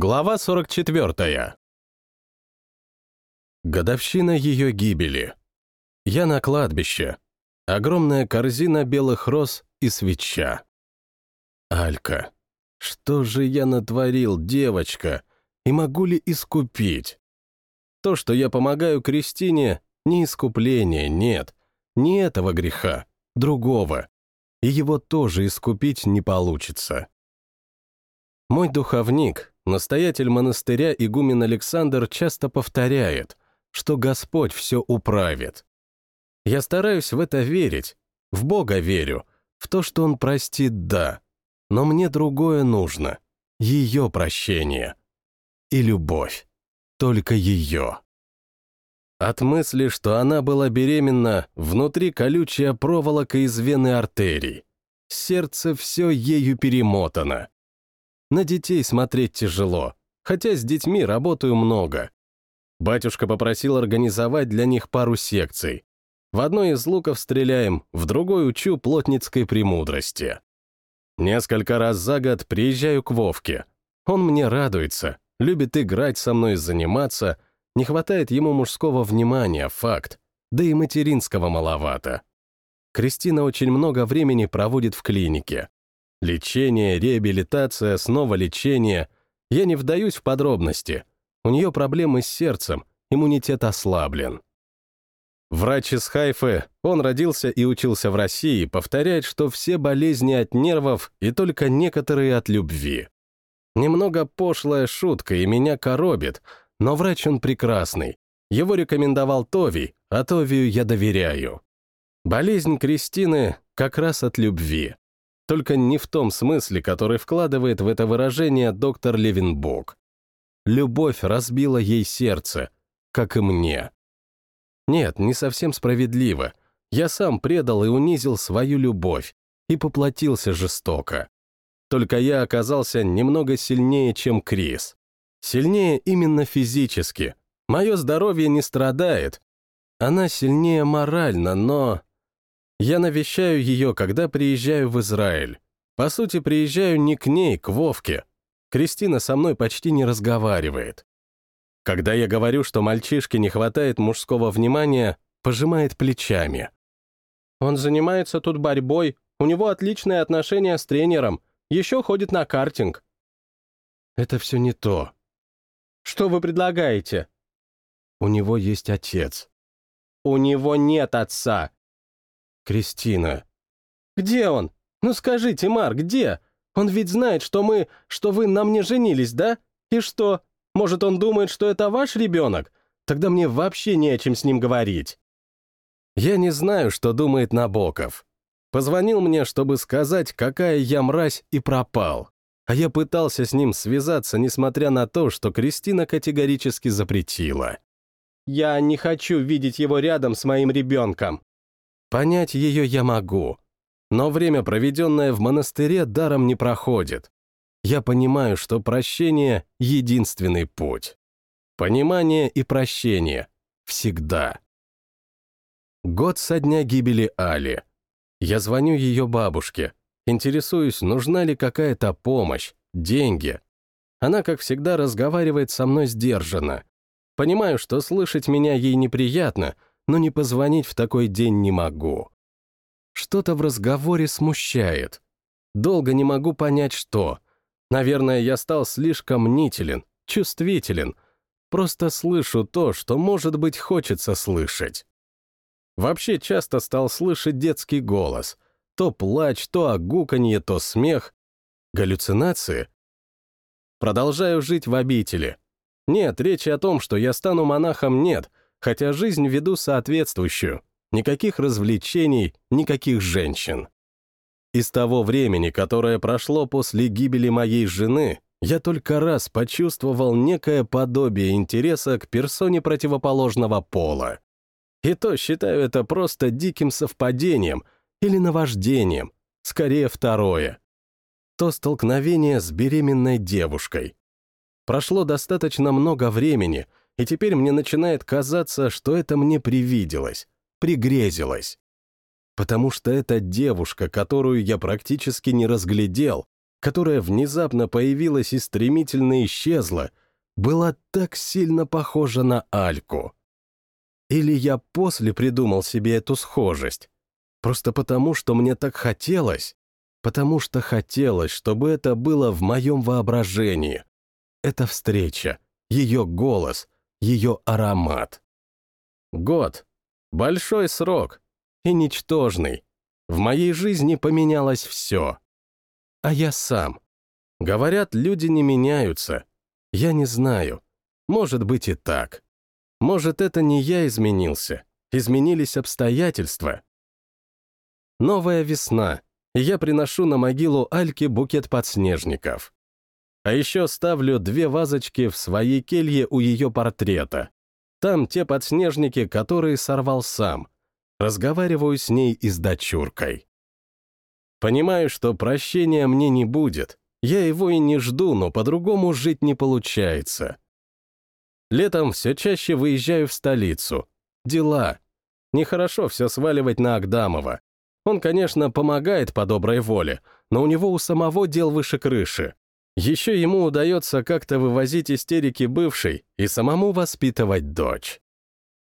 Глава 44. Годовщина ее гибели. Я на кладбище. Огромная корзина белых роз и свеча. Алька, что же я натворил, девочка, и могу ли искупить? То, что я помогаю Кристине, не искупление, нет, не этого греха, другого. И его тоже искупить не получится. Мой духовник, настоятель монастыря игумен Александр часто повторяет, что Господь все управит. Я стараюсь в это верить, в Бога верю, в то, что Он простит, да, но мне другое нужно, ее прощение и любовь, только ее. От мысли, что она была беременна, внутри колючая проволока из вены артерий. Сердце все ею перемотано. На детей смотреть тяжело, хотя с детьми работаю много. Батюшка попросил организовать для них пару секций. В одной из луков стреляем, в другой учу плотницкой премудрости. Несколько раз за год приезжаю к Вовке. Он мне радуется, любит играть со мной, заниматься. Не хватает ему мужского внимания, факт. Да и материнского маловато. Кристина очень много времени проводит в клинике. Лечение, реабилитация, снова лечение. Я не вдаюсь в подробности. У нее проблемы с сердцем, иммунитет ослаблен. Врач из Хайфы, он родился и учился в России, повторяет, что все болезни от нервов и только некоторые от любви. Немного пошлая шутка и меня коробит, но врач он прекрасный. Его рекомендовал Тови, а Товию я доверяю. Болезнь Кристины как раз от любви только не в том смысле, который вкладывает в это выражение доктор Левинбок. Любовь разбила ей сердце, как и мне. Нет, не совсем справедливо. Я сам предал и унизил свою любовь и поплатился жестоко. Только я оказался немного сильнее, чем Крис. Сильнее именно физически. Мое здоровье не страдает. Она сильнее морально, но... Я навещаю ее, когда приезжаю в Израиль. По сути, приезжаю не к ней, к Вовке. Кристина со мной почти не разговаривает. Когда я говорю, что мальчишке не хватает мужского внимания, пожимает плечами. Он занимается тут борьбой, у него отличные отношения с тренером, еще ходит на картинг. Это все не то. Что вы предлагаете? У него есть отец. У него нет отца. Кристина. «Где он? Ну скажите, Мар, где? Он ведь знает, что мы... что вы на мне женились, да? И что? Может, он думает, что это ваш ребенок? Тогда мне вообще не о чем с ним говорить». Я не знаю, что думает Набоков. Позвонил мне, чтобы сказать, какая я мразь, и пропал. А я пытался с ним связаться, несмотря на то, что Кристина категорически запретила. «Я не хочу видеть его рядом с моим ребенком», Понять ее я могу, но время, проведенное в монастыре, даром не проходит. Я понимаю, что прощение — единственный путь. Понимание и прощение. Всегда. Год со дня гибели Али. Я звоню ее бабушке. Интересуюсь, нужна ли какая-то помощь, деньги. Она, как всегда, разговаривает со мной сдержанно. Понимаю, что слышать меня ей неприятно — но не позвонить в такой день не могу. Что-то в разговоре смущает. Долго не могу понять, что. Наверное, я стал слишком мнителен, чувствителен. Просто слышу то, что, может быть, хочется слышать. Вообще часто стал слышать детский голос. То плач, то огуканье, то смех. Галлюцинации? Продолжаю жить в обители. Нет, речи о том, что я стану монахом, нет — хотя жизнь веду соответствующую. Никаких развлечений, никаких женщин. Из того времени, которое прошло после гибели моей жены, я только раз почувствовал некое подобие интереса к персоне противоположного пола. И то считаю это просто диким совпадением или наваждением, скорее второе. То столкновение с беременной девушкой. Прошло достаточно много времени, и теперь мне начинает казаться, что это мне привиделось, пригрезилось. Потому что эта девушка, которую я практически не разглядел, которая внезапно появилась и стремительно исчезла, была так сильно похожа на Альку. Или я после придумал себе эту схожесть? Просто потому, что мне так хотелось? Потому что хотелось, чтобы это было в моем воображении. Эта встреча, ее голос, ее аромат. Год. Большой срок. И ничтожный. В моей жизни поменялось все. А я сам. Говорят, люди не меняются. Я не знаю. Может быть и так. Может, это не я изменился. Изменились обстоятельства. Новая весна, и я приношу на могилу Альки букет подснежников. А еще ставлю две вазочки в своей келье у ее портрета. Там те подснежники, которые сорвал сам. Разговариваю с ней и с дочуркой. Понимаю, что прощения мне не будет. Я его и не жду, но по-другому жить не получается. Летом все чаще выезжаю в столицу. Дела. Нехорошо все сваливать на Агдамова. Он, конечно, помогает по доброй воле, но у него у самого дел выше крыши. Еще ему удается как-то вывозить истерики бывшей и самому воспитывать дочь.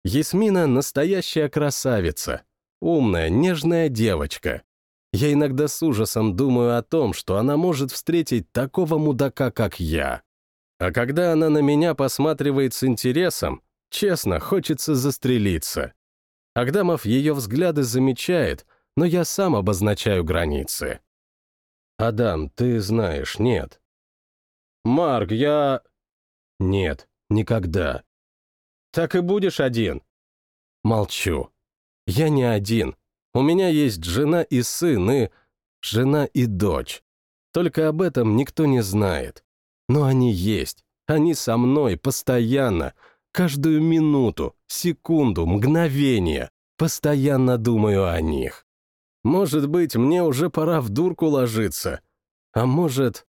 Ясмина — настоящая красавица, умная, нежная девочка. Я иногда с ужасом думаю о том, что она может встретить такого мудака, как я. А когда она на меня посматривает с интересом, честно, хочется застрелиться. Агдамов ее взгляды замечает, но я сам обозначаю границы. «Адам, ты знаешь, нет». «Марк, я...» «Нет, никогда». «Так и будешь один?» Молчу. «Я не один. У меня есть жена и сын, и... жена и дочь. Только об этом никто не знает. Но они есть. Они со мной постоянно, каждую минуту, секунду, мгновение. Постоянно думаю о них. Может быть, мне уже пора в дурку ложиться. А может...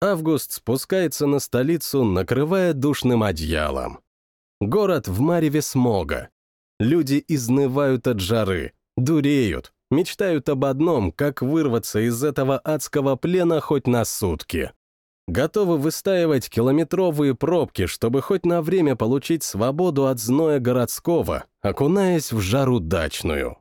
Август спускается на столицу, накрывая душным одеялом. Город в мареве смога. Люди изнывают от жары, дуреют, мечтают об одном, как вырваться из этого адского плена хоть на сутки. Готовы выстаивать километровые пробки, чтобы хоть на время получить свободу от зноя городского, окунаясь в жару дачную.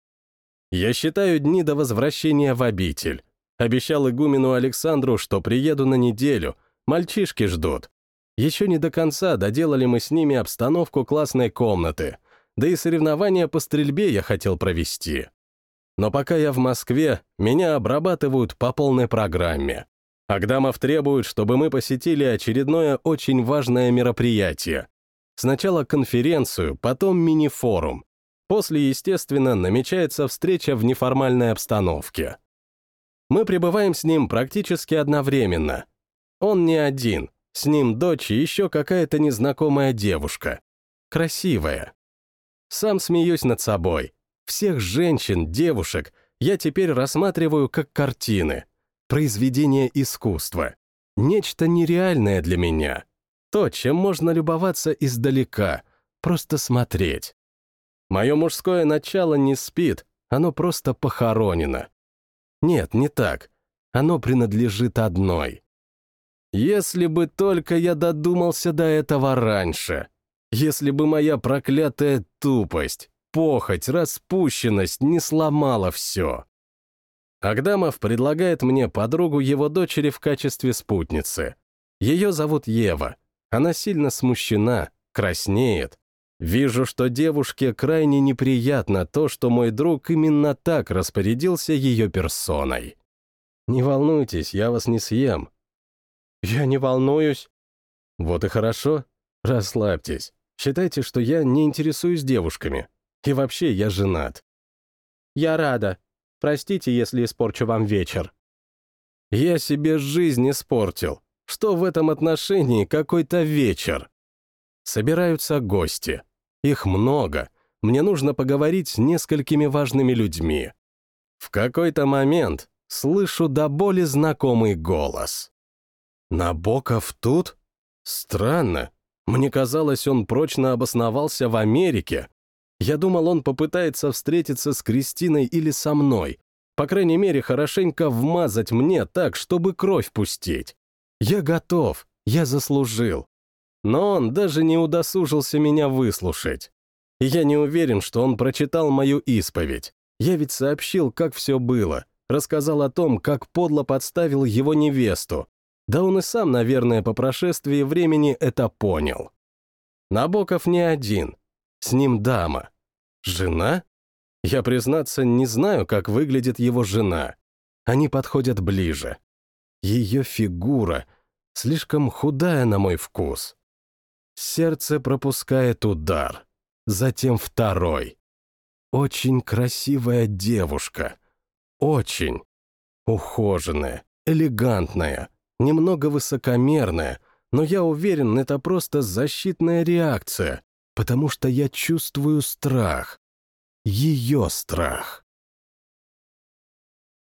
Я считаю дни до возвращения в обитель. Обещал игумену Александру, что приеду на неделю. Мальчишки ждут. Еще не до конца доделали мы с ними обстановку классной комнаты. Да и соревнования по стрельбе я хотел провести. Но пока я в Москве, меня обрабатывают по полной программе. Агдамов требует, чтобы мы посетили очередное очень важное мероприятие. Сначала конференцию, потом мини-форум. После, естественно, намечается встреча в неформальной обстановке. Мы пребываем с ним практически одновременно. Он не один, с ним дочь и еще какая-то незнакомая девушка. Красивая. Сам смеюсь над собой. Всех женщин, девушек я теперь рассматриваю как картины. Произведение искусства. Нечто нереальное для меня. То, чем можно любоваться издалека, просто смотреть. Мое мужское начало не спит, оно просто похоронено. Нет, не так. Оно принадлежит одной. Если бы только я додумался до этого раньше. Если бы моя проклятая тупость, похоть, распущенность не сломала все. Агдамов предлагает мне подругу его дочери в качестве спутницы. Ее зовут Ева. Она сильно смущена, краснеет, Вижу, что девушке крайне неприятно то, что мой друг именно так распорядился ее персоной. «Не волнуйтесь, я вас не съем». «Я не волнуюсь». «Вот и хорошо. Расслабьтесь. Считайте, что я не интересуюсь девушками. И вообще я женат». «Я рада. Простите, если испорчу вам вечер». «Я себе жизнь испортил. Что в этом отношении какой-то вечер?» Собираются гости. Их много. Мне нужно поговорить с несколькими важными людьми. В какой-то момент слышу до боли знакомый голос. Набоков тут? Странно. Мне казалось, он прочно обосновался в Америке. Я думал, он попытается встретиться с Кристиной или со мной, По крайней мере, хорошенько вмазать мне так, чтобы кровь пустить. Я готов, я заслужил. Но он даже не удосужился меня выслушать. Я не уверен, что он прочитал мою исповедь. Я ведь сообщил, как все было, рассказал о том, как подло подставил его невесту. Да он и сам, наверное, по прошествии времени это понял. Набоков не один. С ним дама. Жена? Я, признаться, не знаю, как выглядит его жена. Они подходят ближе. Ее фигура слишком худая на мой вкус. Сердце пропускает удар, затем второй. Очень красивая девушка. Очень. Ухоженная, элегантная, немного высокомерная, но я уверен, это просто защитная реакция, потому что я чувствую страх ее страх.